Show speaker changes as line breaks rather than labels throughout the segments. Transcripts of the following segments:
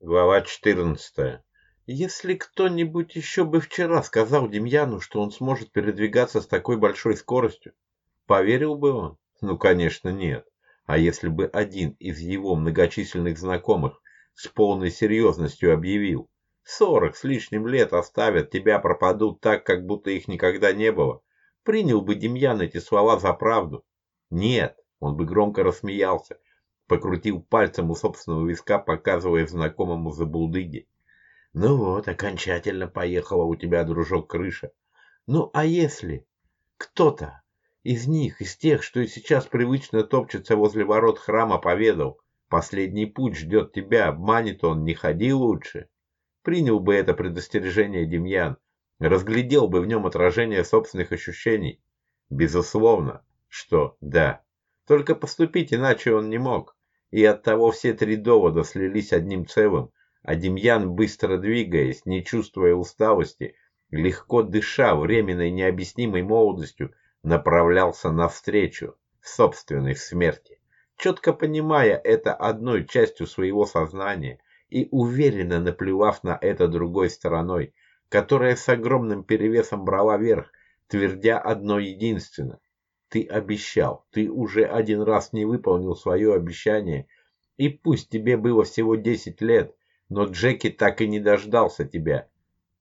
Глава 14. Если кто-нибудь еще бы вчера сказал Демьяну, что он сможет передвигаться с такой большой скоростью, поверил бы он? Ну, конечно, нет. А если бы один из его многочисленных знакомых с полной серьезностью объявил, сорок с лишним лет оставят, тебя пропадут так, как будто их никогда не было, принял бы Демьян эти слова за правду? Нет, он бы громко рассмеялся покрутил пальцем у собственного виска, показывая знакомому забулдыге. Ну вот, окончательно поехала у тебя, дружок, крыша. Ну, а если кто-то из них, из тех, что и сейчас привычно топчется возле ворот храма, поведал, последний путь ждет тебя, обманет он, не ходи лучше. Принял бы это предостережение Демьян, разглядел бы в нем отражение собственных ощущений. Безусловно, что да. Только поступить иначе он не мог и оттого все три довода слились одним целым, а Демьян, быстро двигаясь, не чувствуя усталости, легко дыша временной необъяснимой молодостью, направлялся навстречу собственной смерти, четко понимая это одной частью своего сознания и уверенно наплевав на это другой стороной, которая с огромным перевесом брала верх, твердя одно единственное ты обещал, ты уже один раз не выполнил свое обещание, и пусть тебе было всего десять лет, но Джеки так и не дождался тебя.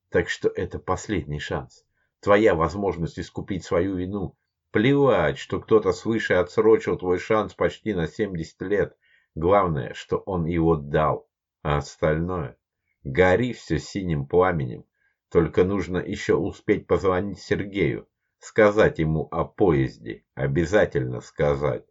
Так что это последний шанс. Твоя возможность искупить свою вину. Плевать, что кто-то свыше отсрочил твой шанс почти на 70 лет. Главное, что он его дал. А остальное? Гори все синим пламенем. Только нужно еще успеть позвонить Сергею сказать ему о поезде, обязательно сказать.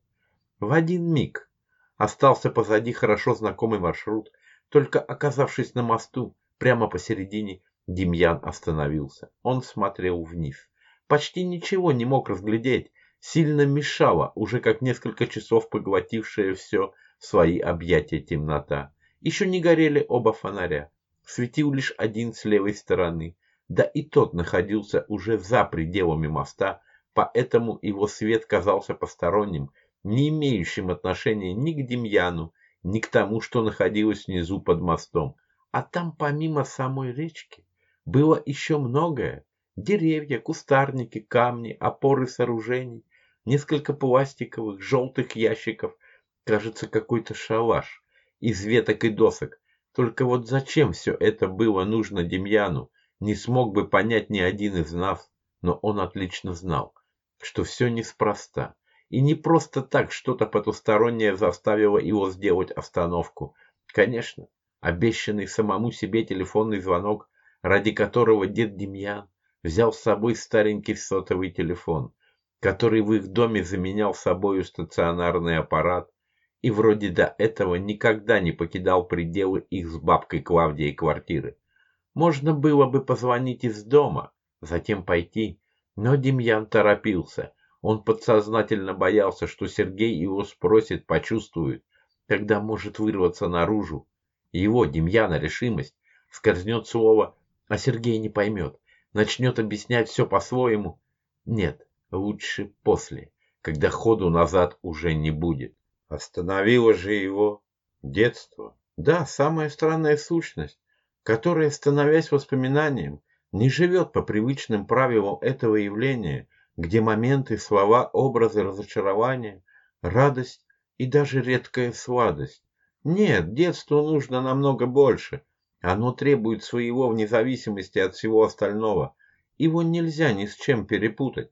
В один миг остался позади хорошо знакомый маршрут, только оказавшись на мосту, прямо посередине, Демьян остановился. Он смотрел вниз. Почти ничего не мог разглядеть, сильно мешала, уже как несколько часов поглотившая все свои объятия темнота. Еще не горели оба фонаря. Светил лишь один с левой стороны да и тот находился уже за пределами моста, поэтому его свет казался посторонним, не имеющим отношения ни к Демьяну, ни к тому, что находилось внизу под мостом. А там помимо самой речки было еще многое. Деревья, кустарники, камни, опоры сооружений, несколько пластиковых, желтых ящиков, кажется, какой-то шалаш из веток и досок. Только вот зачем все это было нужно Демьяну? Не смог бы понять ни один из нас, но он отлично знал, что все неспроста. И не просто так что-то потустороннее заставило его сделать остановку. Конечно, обещанный самому себе телефонный звонок, ради которого дед Демьян взял с собой старенький сотовый телефон, который в их доме заменял собою стационарный аппарат, и вроде до этого никогда не покидал пределы их с бабкой Клавдией квартиры. Можно было бы позвонить из дома, затем пойти, но Демьян торопился. Он подсознательно боялся, что Сергей его спросит, почувствует, когда может вырваться наружу. Его, Демьяна, решимость, скользнет слово, а Сергей не поймет, начнет объяснять все по-своему. Нет, лучше после, когда ходу назад уже не будет. Остановило же его детство. Да, самая странная сущность которое, становясь воспоминанием, не живет по привычным правилам этого явления, где моменты, слова, образы разочарования, радость и даже редкая сладость. Нет, детству нужно намного больше. Оно требует своего вне зависимости от всего остального. Его нельзя ни с чем перепутать.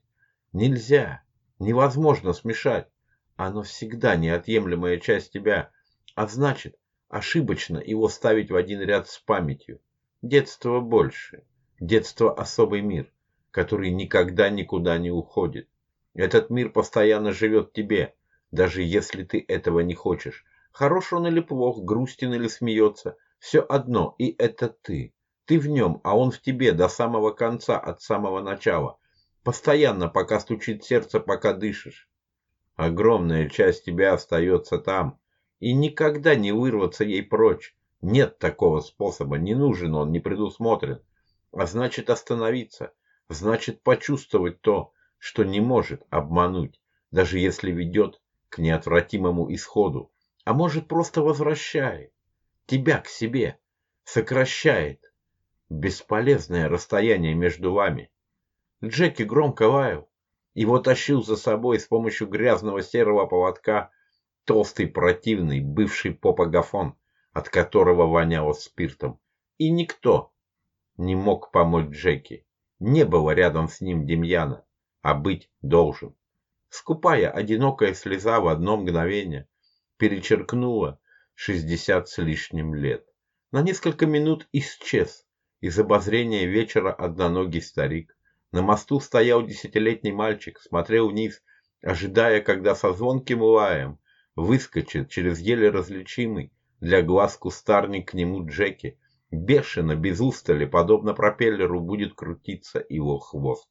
Нельзя, невозможно смешать. Оно всегда неотъемлемая часть тебя, а значит, Ошибочно его ставить в один ряд с памятью. Детство больше. Детство – особый мир, который никогда никуда не уходит. Этот мир постоянно живет тебе, даже если ты этого не хочешь. Хорош он или плох, грустен или смеется, все одно, и это ты. Ты в нем, а он в тебе до самого конца, от самого начала. Постоянно, пока стучит сердце, пока дышишь. Огромная часть тебя остается там, и никогда не вырваться ей прочь. Нет такого способа, не нужен он, не предусмотрен. А значит остановиться, значит почувствовать то, что не может обмануть, даже если ведет к неотвратимому исходу, а может просто возвращает тебя к себе, сокращает бесполезное расстояние между вами. Джеки громко лаял. Его тащил за собой с помощью грязного серого поводка толстый противный бывший поп-агафон, от которого воняло спиртом. И никто не мог помочь Джеки. Не было рядом с ним Демьяна, а быть должен. Скупая, одинокая слеза в одно мгновение перечеркнула шестьдесят с лишним лет. На несколько минут исчез из обозрения вечера одноногий старик. На мосту стоял десятилетний мальчик, смотрел вниз, ожидая, когда со звонким лаем выскочит через еле различимый для глаз кустарник к нему Джеки. Бешено, без устали, подобно пропеллеру, будет крутиться его хвост.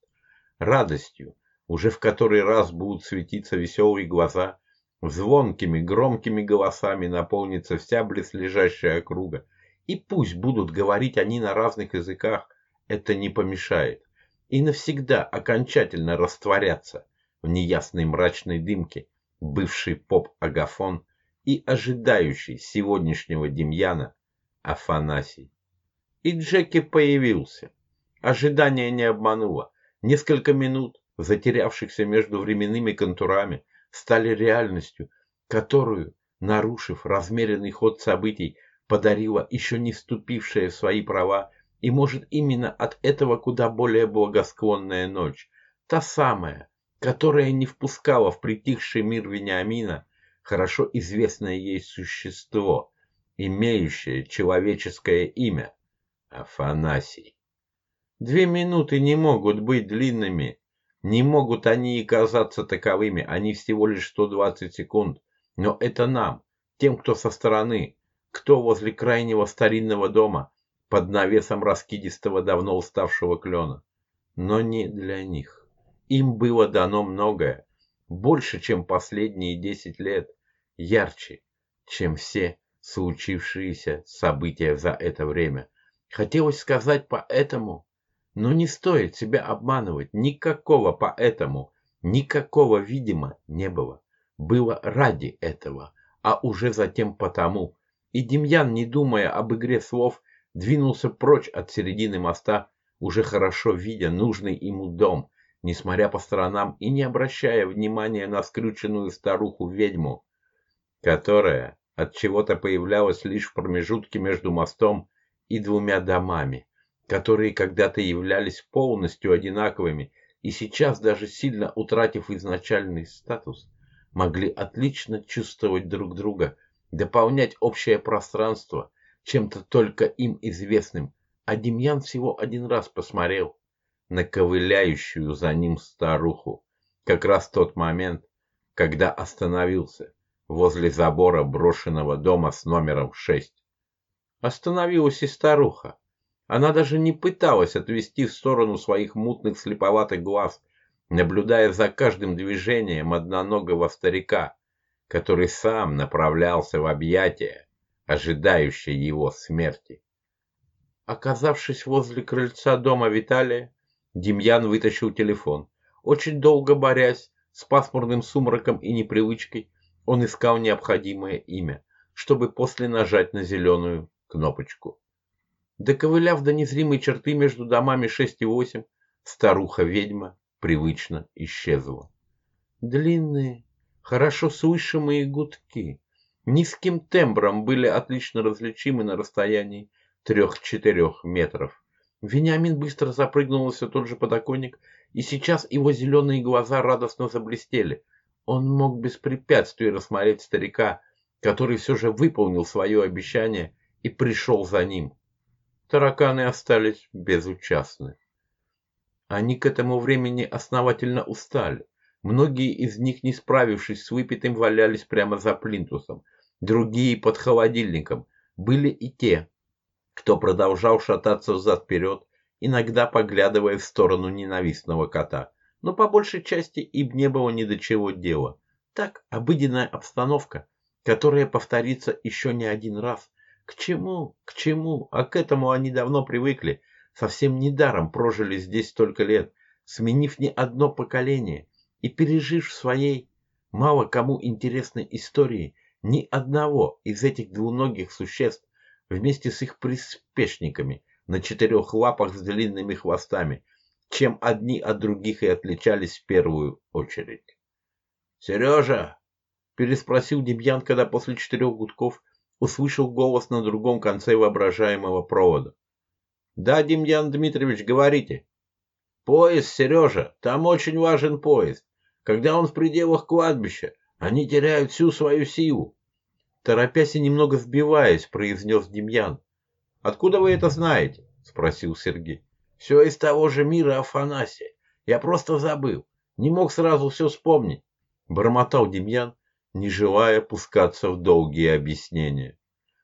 Радостью, уже в который раз будут светиться веселые глаза, звонкими, громкими голосами наполнится вся близлежащая округа. И пусть будут говорить они на разных языках, это не помешает. И навсегда окончательно растворятся в неясной мрачной дымке бывший поп-агафон и ожидающий сегодняшнего Демьяна Афанасий. И Джеки появился. Ожидание не обмануло. Несколько минут, затерявшихся между временными контурами, стали реальностью, которую, нарушив размеренный ход событий, подарила еще не вступившая в свои права, и может именно от этого куда более благосклонная ночь, та самая, которая не впускала в притихший мир Вениамина хорошо известное ей существо, имеющее человеческое имя – Афанасий. Две минуты не могут быть длинными, не могут они и казаться таковыми, они всего лишь 120 секунд, но это нам, тем, кто со стороны, кто возле крайнего старинного дома, под навесом раскидистого давно уставшего клена, но не для них. Им было дано многое, больше, чем последние десять лет, ярче, чем все случившиеся события за это время. Хотелось сказать поэтому, но не стоит себя обманывать. Никакого поэтому, никакого, видимо, не было. Было ради этого, а уже затем потому. И Демьян, не думая об игре слов, двинулся прочь от середины моста, уже хорошо видя нужный ему дом, несмотря по сторонам и не обращая внимания на скрюченную старуху-ведьму, которая от чего-то появлялась лишь в промежутке между мостом и двумя домами, которые когда-то являлись полностью одинаковыми и сейчас, даже сильно утратив изначальный статус, могли отлично чувствовать друг друга, дополнять общее пространство чем-то только им известным, а Демьян всего один раз посмотрел на ковыляющую за ним старуху. Как раз тот момент, когда остановился возле забора брошенного дома с номером 6. Остановилась и старуха. Она даже не пыталась отвести в сторону своих мутных слеповатых глаз, наблюдая за каждым движением одноногого старика, который сам направлялся в объятия, ожидающие его смерти. Оказавшись возле крыльца дома Виталия, Демьян вытащил телефон. Очень долго борясь с пасмурным сумраком и непривычкой, он искал необходимое имя, чтобы после нажать на зеленую кнопочку. Доковыляв до незримой черты между домами 6 и 8, старуха-ведьма привычно исчезла. Длинные, хорошо слышимые гудки низким тембром были отлично различимы на расстоянии трех-четырех метров. Вениамин быстро запрыгнул на все тот же подоконник, и сейчас его зеленые глаза радостно заблестели. Он мог без препятствий рассмотреть старика, который все же выполнил свое обещание и пришел за ним. Тараканы остались безучастны. Они к этому времени основательно устали. Многие из них, не справившись с выпитым, валялись прямо за плинтусом. Другие под холодильником. Были и те, кто продолжал шататься взад-вперед, иногда поглядывая в сторону ненавистного кота. Но по большей части им не было ни до чего дела. Так, обыденная обстановка, которая повторится еще не один раз. К чему? К чему? А к этому они давно привыкли. Совсем недаром прожили здесь столько лет, сменив не одно поколение и пережив в своей мало кому интересной истории ни одного из этих двуногих существ, вместе с их приспешниками на четырех лапах с длинными хвостами, чем одни от других и отличались в первую очередь. «Сережа!» – переспросил Демьян, когда после четырех гудков услышал голос на другом конце воображаемого провода. «Да, Демьян Дмитриевич, говорите». «Поезд, Сережа, там очень важен поезд. Когда он в пределах кладбища, они теряют всю свою силу. Торопясь и немного сбиваясь, произнес Демьян. «Откуда вы это знаете?» – спросил Сергей. «Все из того же мира Афанасия. Я просто забыл. Не мог сразу все вспомнить», – бормотал Демьян, не желая пускаться в долгие объяснения.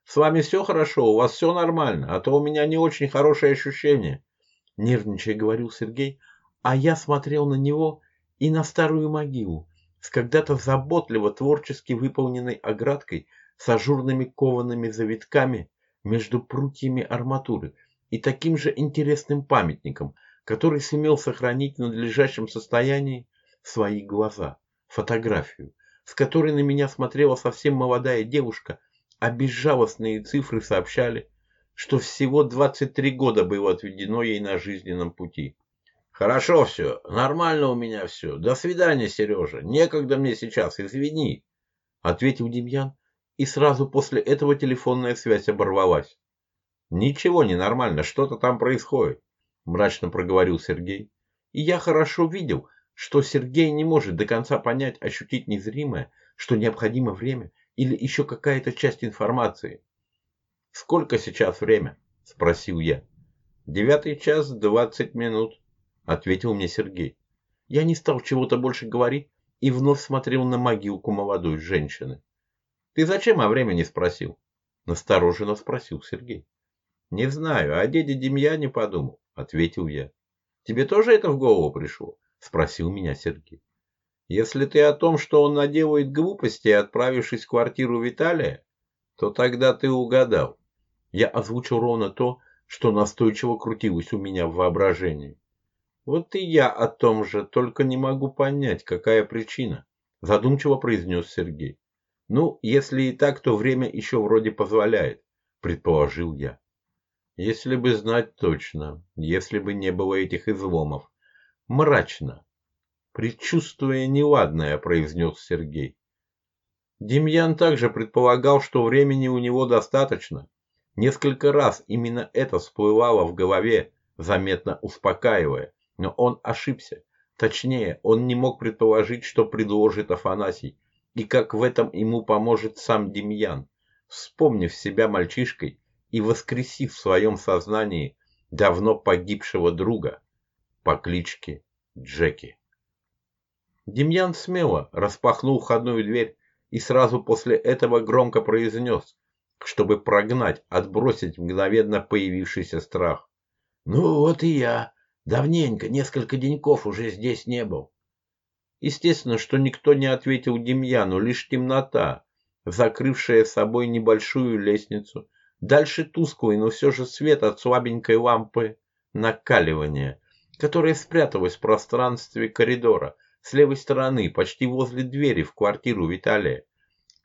«С вами все хорошо, у вас все нормально, а то у меня не очень хорошее ощущение», – нервничая говорил Сергей, а я смотрел на него и на старую могилу с когда-то заботливо творчески выполненной оградкой с ажурными коваными завитками между прутьями арматуры и таким же интересным памятником, который сумел сохранить в надлежащем состоянии свои глаза, фотографию, с которой на меня смотрела совсем молодая девушка, а безжалостные цифры сообщали, что всего 23 года было отведено ей на жизненном пути. Хорошо все, нормально у меня все. До свидания, Сережа. Некогда мне сейчас, извини. Ответил Демьян, и сразу после этого телефонная связь оборвалась. Ничего не нормально, что-то там происходит, мрачно проговорил Сергей. И я хорошо видел, что Сергей не может до конца понять, ощутить незримое, что необходимо время или еще какая-то часть информации. Сколько сейчас время? спросил я. Девятый час двадцать минут ответил мне Сергей. Я не стал чего-то больше говорить и вновь смотрел на могилку молодой женщины. Ты зачем о времени спросил? Настороженно спросил Сергей. Не знаю, о деде Демьяне подумал, ответил я. Тебе тоже это в голову пришло? Спросил меня Сергей. Если ты о том, что он наделает глупости, отправившись в квартиру Виталия, то тогда ты угадал. Я озвучил ровно то, что настойчиво крутилось у меня в воображении. Вот и я о том же, только не могу понять, какая причина, задумчиво произнес Сергей. Ну, если и так, то время еще вроде позволяет, предположил я. Если бы знать точно, если бы не было этих изломов. Мрачно. Предчувствуя неладное, произнес Сергей. Демьян также предполагал, что времени у него достаточно. Несколько раз именно это всплывало в голове, заметно успокаивая. Но он ошибся. Точнее, он не мог предположить, что предложит Афанасий, и как в этом ему поможет сам Демьян, вспомнив себя мальчишкой и воскресив в своем сознании давно погибшего друга по кличке Джеки. Демьян смело распахнул входную дверь и сразу после этого громко произнес, чтобы прогнать, отбросить мгновенно появившийся страх. «Ну вот и я. Давненько, несколько деньков уже здесь не был. Естественно, что никто не ответил Демьяну, лишь темнота, закрывшая собой небольшую лестницу, дальше тусклый, но все же свет от слабенькой лампы накаливания, которая спряталась в пространстве коридора. С левой стороны, почти возле двери в квартиру Виталия.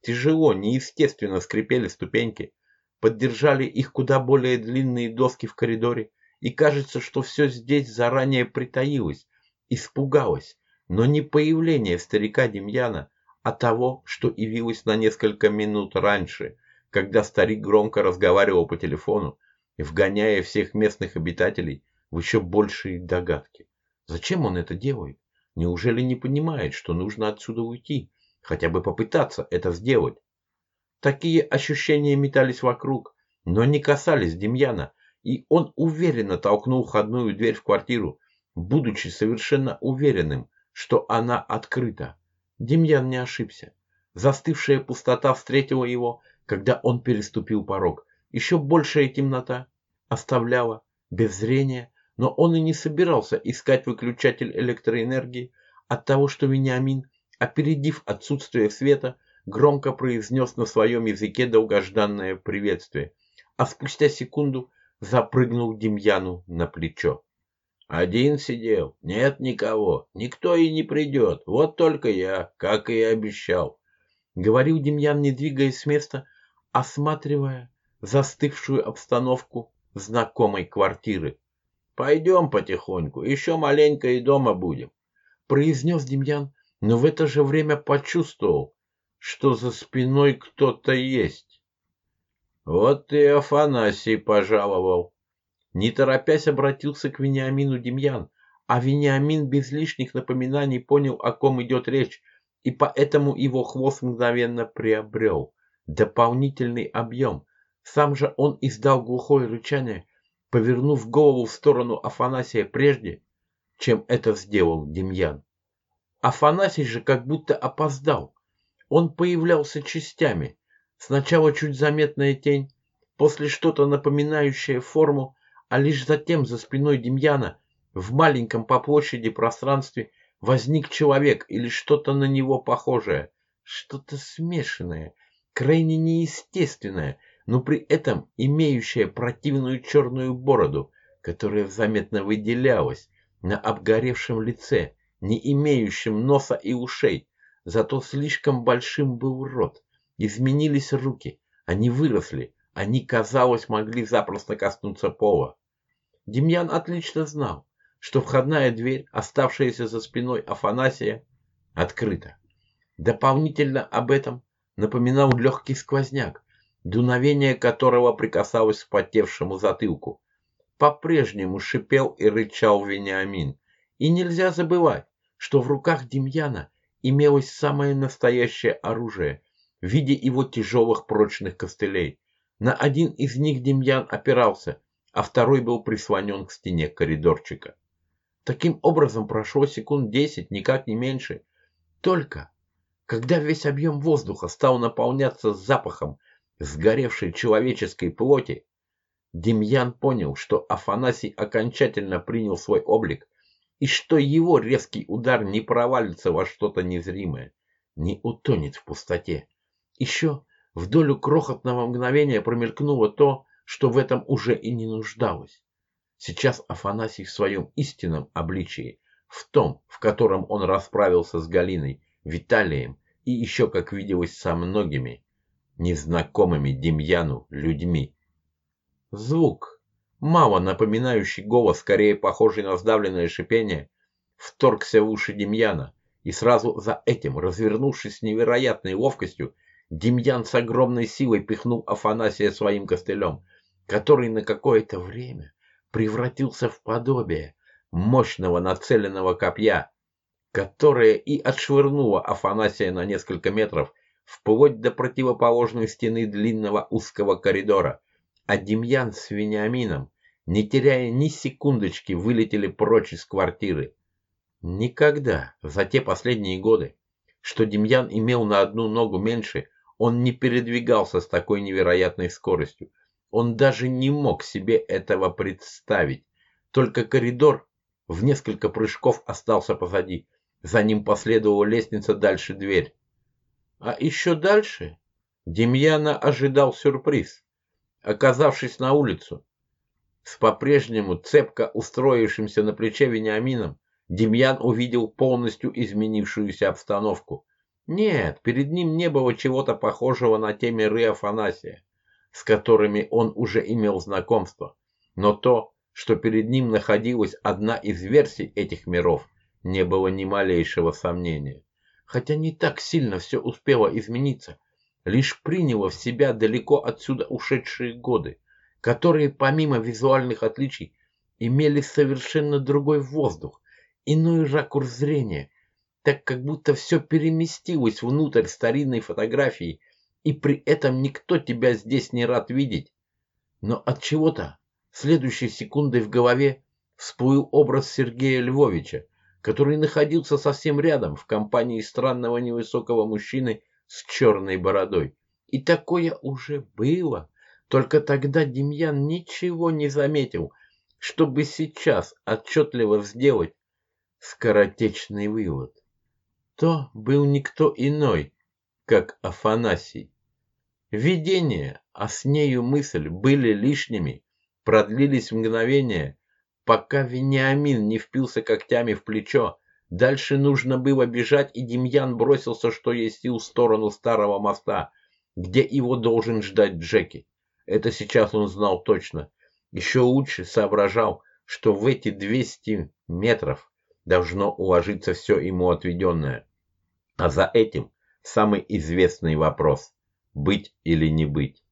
Тяжело, неестественно скрипели ступеньки, поддержали их куда более длинные доски в коридоре, и кажется, что все здесь заранее притаилось, испугалось, но не появление старика Демьяна, а того, что явилось на несколько минут раньше, когда старик громко разговаривал по телефону, вгоняя всех местных обитателей в еще большие догадки. Зачем он это делает? Неужели не понимает, что нужно отсюда уйти, хотя бы попытаться это сделать? Такие ощущения метались вокруг, но не касались Демьяна, и он уверенно толкнул входную дверь в квартиру, будучи совершенно уверенным, что она открыта. Демьян не ошибся. Застывшая пустота встретила его, когда он переступил порог. Еще большая темнота оставляла без зрения, но он и не собирался искать выключатель электроэнергии от того, что Вениамин, опередив отсутствие света, громко произнес на своем языке долгожданное приветствие, а спустя секунду запрыгнул Демьяну на плечо. Один сидел, нет никого, никто и не придет, вот только я, как и обещал. Говорил Демьян, не двигаясь с места, осматривая
застывшую обстановку знакомой квартиры. «Пойдем потихоньку, еще маленько и дома будем», — произнес Демьян, но в это же время почувствовал, что за спиной кто-то есть. Вот и Афанасий пожаловал. Не торопясь обратился к Вениамину Демьян, а Вениамин без лишних напоминаний понял, о ком идет речь, и поэтому его хвост мгновенно приобрел дополнительный объем. Сам же он издал глухое рычание, повернув голову в сторону Афанасия прежде, чем это сделал Демьян. Афанасий же как будто опоздал. Он появлялся частями. Сначала чуть заметная тень, после что-то напоминающее форму, а лишь затем за спиной Демьяна в маленьком по площади пространстве возник человек или что-то на него похожее, что-то смешанное, крайне неестественное, но при этом имеющее противную черную бороду, которая заметно выделялась на обгоревшем лице, не имеющим носа и ушей, зато слишком большим был рот. Изменились руки, они выросли, они, казалось, могли запросто коснуться пола. Демьян отлично знал, что входная дверь, оставшаяся за спиной Афанасия, открыта. Дополнительно об этом напоминал легкий сквозняк, дуновение которого прикасалось к потевшему затылку. По-прежнему шипел и рычал Вениамин. И нельзя забывать, что в руках Демьяна имелось самое настоящее оружие в виде его тяжелых прочных костылей. На один из них Демьян опирался, а второй был прислонен к стене коридорчика. Таким образом прошло секунд десять, никак не меньше. Только, когда весь объем воздуха стал наполняться запахом сгоревшей человеческой плоти, Демьян понял, что Афанасий окончательно принял свой облик и что его резкий удар не провалится во что-то незримое, не утонет в пустоте. Еще в долю крохотного мгновения промелькнуло то, что в этом уже и не нуждалось. Сейчас Афанасий в своем истинном обличии, в том, в котором он расправился с Галиной, Виталием и еще, как виделось, со многими незнакомыми Демьяну людьми. Звук, мало напоминающий голос, скорее похожий на сдавленное шипение, вторгся в уши Демьяна, и сразу за этим, развернувшись с невероятной ловкостью, Демьян с огромной силой пихнул Афанасия своим костылем, который на какое-то время превратился в подобие мощного нацеленного копья, которое и отшвырнуло Афанасия на несколько метров вплоть до противоположной стены длинного узкого коридора, а Демьян с Вениамином не теряя ни секундочки, вылетели прочь из квартиры. Никогда за те последние годы, что Демьян имел на одну ногу меньше, он не передвигался с такой невероятной скоростью. Он даже не мог себе этого представить. Только коридор в несколько прыжков остался позади. За ним последовала лестница, дальше дверь. А еще дальше Демьяна ожидал сюрприз. Оказавшись на улицу, с по-прежнему цепко устроившимся на плече Вениамином, Демьян увидел полностью изменившуюся обстановку. Нет, перед ним не было чего-то похожего на те миры Афанасия, с которыми он уже имел знакомство. Но то, что перед ним находилась одна из версий этих миров, не было ни малейшего сомнения. Хотя не так сильно все успело измениться, лишь приняло в себя далеко отсюда ушедшие годы которые помимо визуальных отличий имели совершенно другой воздух, иной ракурс зрения, так как будто все переместилось внутрь старинной фотографии, и при этом никто тебя здесь не рад видеть. Но от чего-то следующей секундой в голове всплыл образ Сергея Львовича, который находился совсем рядом в компании странного невысокого мужчины с черной бородой. И такое уже было. Только тогда Демьян ничего не заметил, чтобы сейчас отчетливо сделать скоротечный вывод. То был никто иной, как Афанасий. Видение, а с нею мысль были лишними, продлились мгновения, пока Вениамин не впился когтями в плечо. Дальше нужно было бежать, и Демьян бросился, что есть сил, в сторону старого моста, где его должен ждать Джеки. Это сейчас он знал точно. Еще лучше соображал, что в эти 200 метров должно уложиться все ему отведенное. А за этим самый известный вопрос – быть или не быть.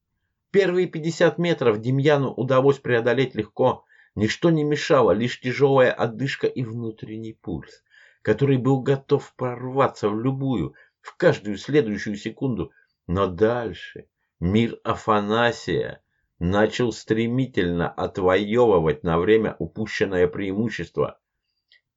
Первые 50 метров Демьяну удалось преодолеть легко, ничто не мешало, лишь тяжелая отдышка и внутренний пульс, который был готов прорваться в любую, в каждую следующую секунду. Но дальше мир Афанасия начал стремительно отвоевывать на время упущенное преимущество.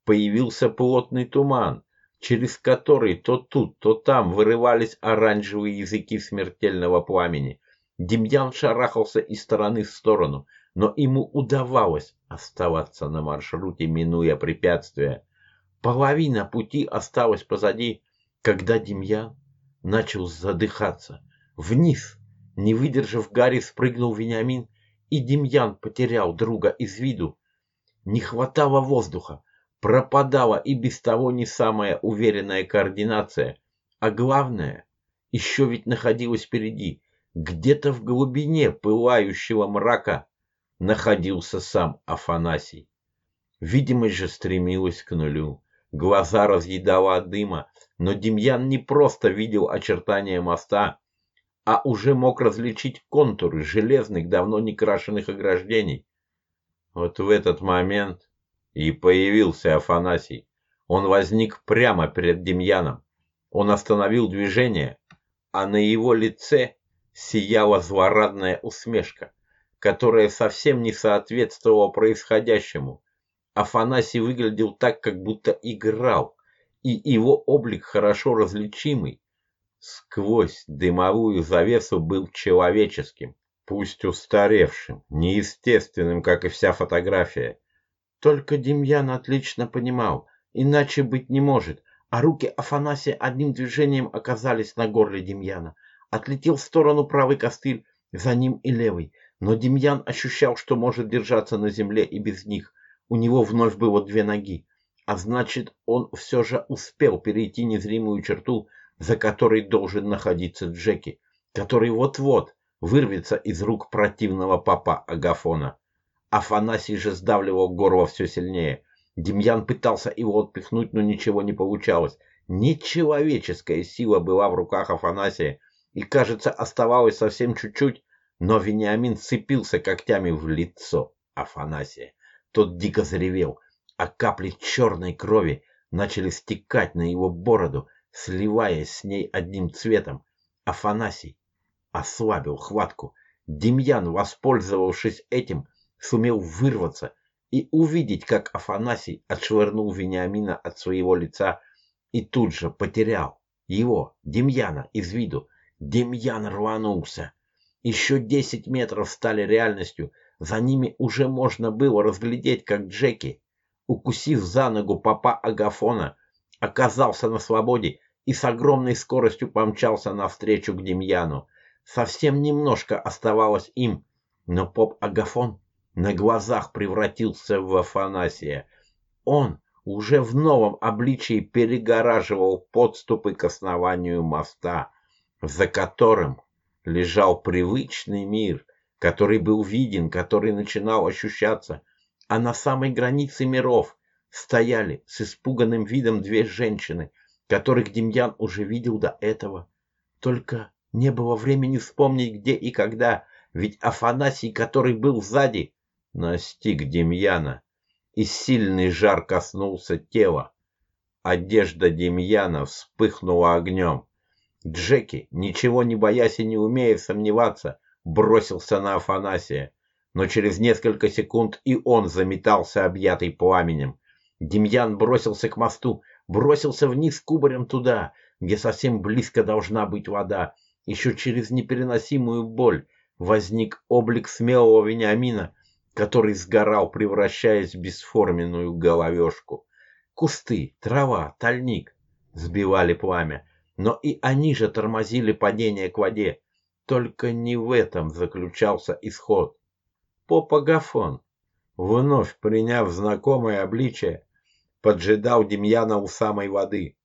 Появился плотный туман, через который то тут, то там вырывались оранжевые языки смертельного пламени. Демьян шарахался из стороны в сторону, но ему удавалось оставаться на маршруте, минуя препятствия. Половина пути осталась позади, когда Демьян начал задыхаться. Вниз, не выдержав Гарри, спрыгнул Вениамин, и Демьян потерял друга из виду. Не хватало воздуха, пропадала и без того не самая уверенная координация. А главное, еще ведь находилась впереди, где-то в глубине пылающего мрака, находился сам Афанасий. Видимость же стремилась к нулю. Глаза разъедала от дыма, но Демьян не просто видел очертания моста, а уже мог различить контуры железных, давно не крашенных ограждений. Вот в этот момент и появился Афанасий. Он возник прямо перед Демьяном. Он остановил движение, а на его лице сияла злорадная усмешка, которая совсем не соответствовала происходящему. Афанасий выглядел так, как будто играл, и его облик хорошо различимый. Сквозь дымовую завесу был человеческим, пусть устаревшим, неестественным, как и вся фотография. Только Демьян отлично понимал, иначе быть не может, а руки Афанасия одним движением оказались на горле Демьяна. Отлетел в сторону правый костыль, за ним и левый, но Демьян ощущал, что может держаться на земле и без них. У него вновь было две ноги, а значит, он все же успел перейти незримую черту, за которой должен находиться Джеки, который вот-вот вырвется из рук противного папа Агафона. Афанасий же сдавливал горло все сильнее. Демьян пытался его отпихнуть, но ничего не получалось. Нечеловеческая сила была в руках Афанасия, и, кажется, оставалось совсем чуть-чуть, но Вениамин сцепился когтями в лицо Афанасия. Тот дико заревел, а капли черной крови начали стекать на его бороду, сливаясь с ней одним цветом. Афанасий ослабил хватку. Демьян, воспользовавшись этим, сумел вырваться и увидеть, как Афанасий отшвырнул Вениамина от своего лица и тут же потерял его, Демьяна, из виду. Демьян рванулся. Еще десять метров стали реальностью. За ними уже можно было разглядеть, как Джеки, укусив за ногу папа Агафона, оказался на свободе и с огромной скоростью помчался навстречу к Демьяну. Совсем немножко оставалось им, но поп Агафон на глазах превратился в Афанасия. Он уже в новом обличии перегораживал подступы к основанию моста, за которым лежал привычный мир, который был виден, который начинал ощущаться, а на самой границе миров стояли с испуганным видом две женщины, которых Демьян уже видел до этого. Только не было времени вспомнить, где и когда, ведь Афанасий, который был сзади, настиг Демьяна, и сильный жар коснулся тела. Одежда Демьяна вспыхнула огнем. Джеки, ничего не боясь и не умея сомневаться, бросился на Афанасия, но через несколько секунд и он заметался, объятый пламенем. Демьян бросился к мосту, бросился вниз кубарем туда, где совсем близко должна быть вода. Еще через непереносимую боль возник облик смелого Вениамина, который сгорал, превращаясь в бесформенную головешку. Кусты, трава, тальник сбивали пламя, но и они же тормозили падение к воде. Только не в этом заключался исход. Попагафон, вновь приняв знакомое обличие, поджидал Демьяна у самой воды.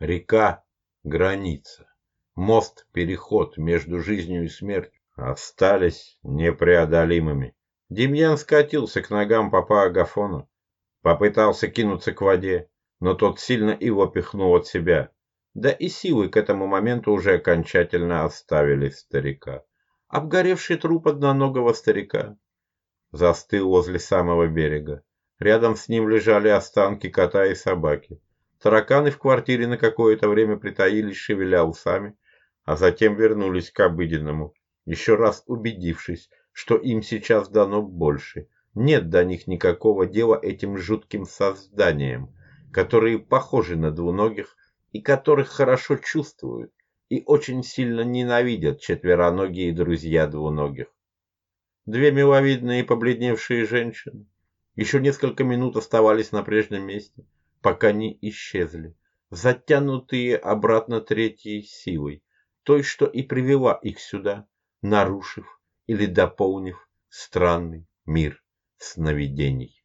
Река — граница, мост — переход между жизнью и смертью.
остались непреодолимыми. Демьян скатился к ногам папа Агафона, попытался кинуться к воде, но тот сильно его пихнул от себя. Да и силы к этому моменту уже окончательно оставили старика. Обгоревший труп одноногого старика застыл возле самого берега. Рядом с ним лежали останки кота и собаки. Тараканы в квартире на какое-то время притаились, шевеля усами, а затем вернулись к обыденному, еще раз убедившись, что им сейчас дано больше. Нет до них никакого дела этим жутким созданиям, которые похожи на двуногих и которых хорошо чувствуют и очень сильно ненавидят четвероногие друзья двуногих. Две миловидные побледневшие женщины еще несколько минут оставались на прежнем месте, пока не исчезли, затянутые обратно третьей силой, той, что и привела их сюда, нарушив или дополнив странный мир сновидений.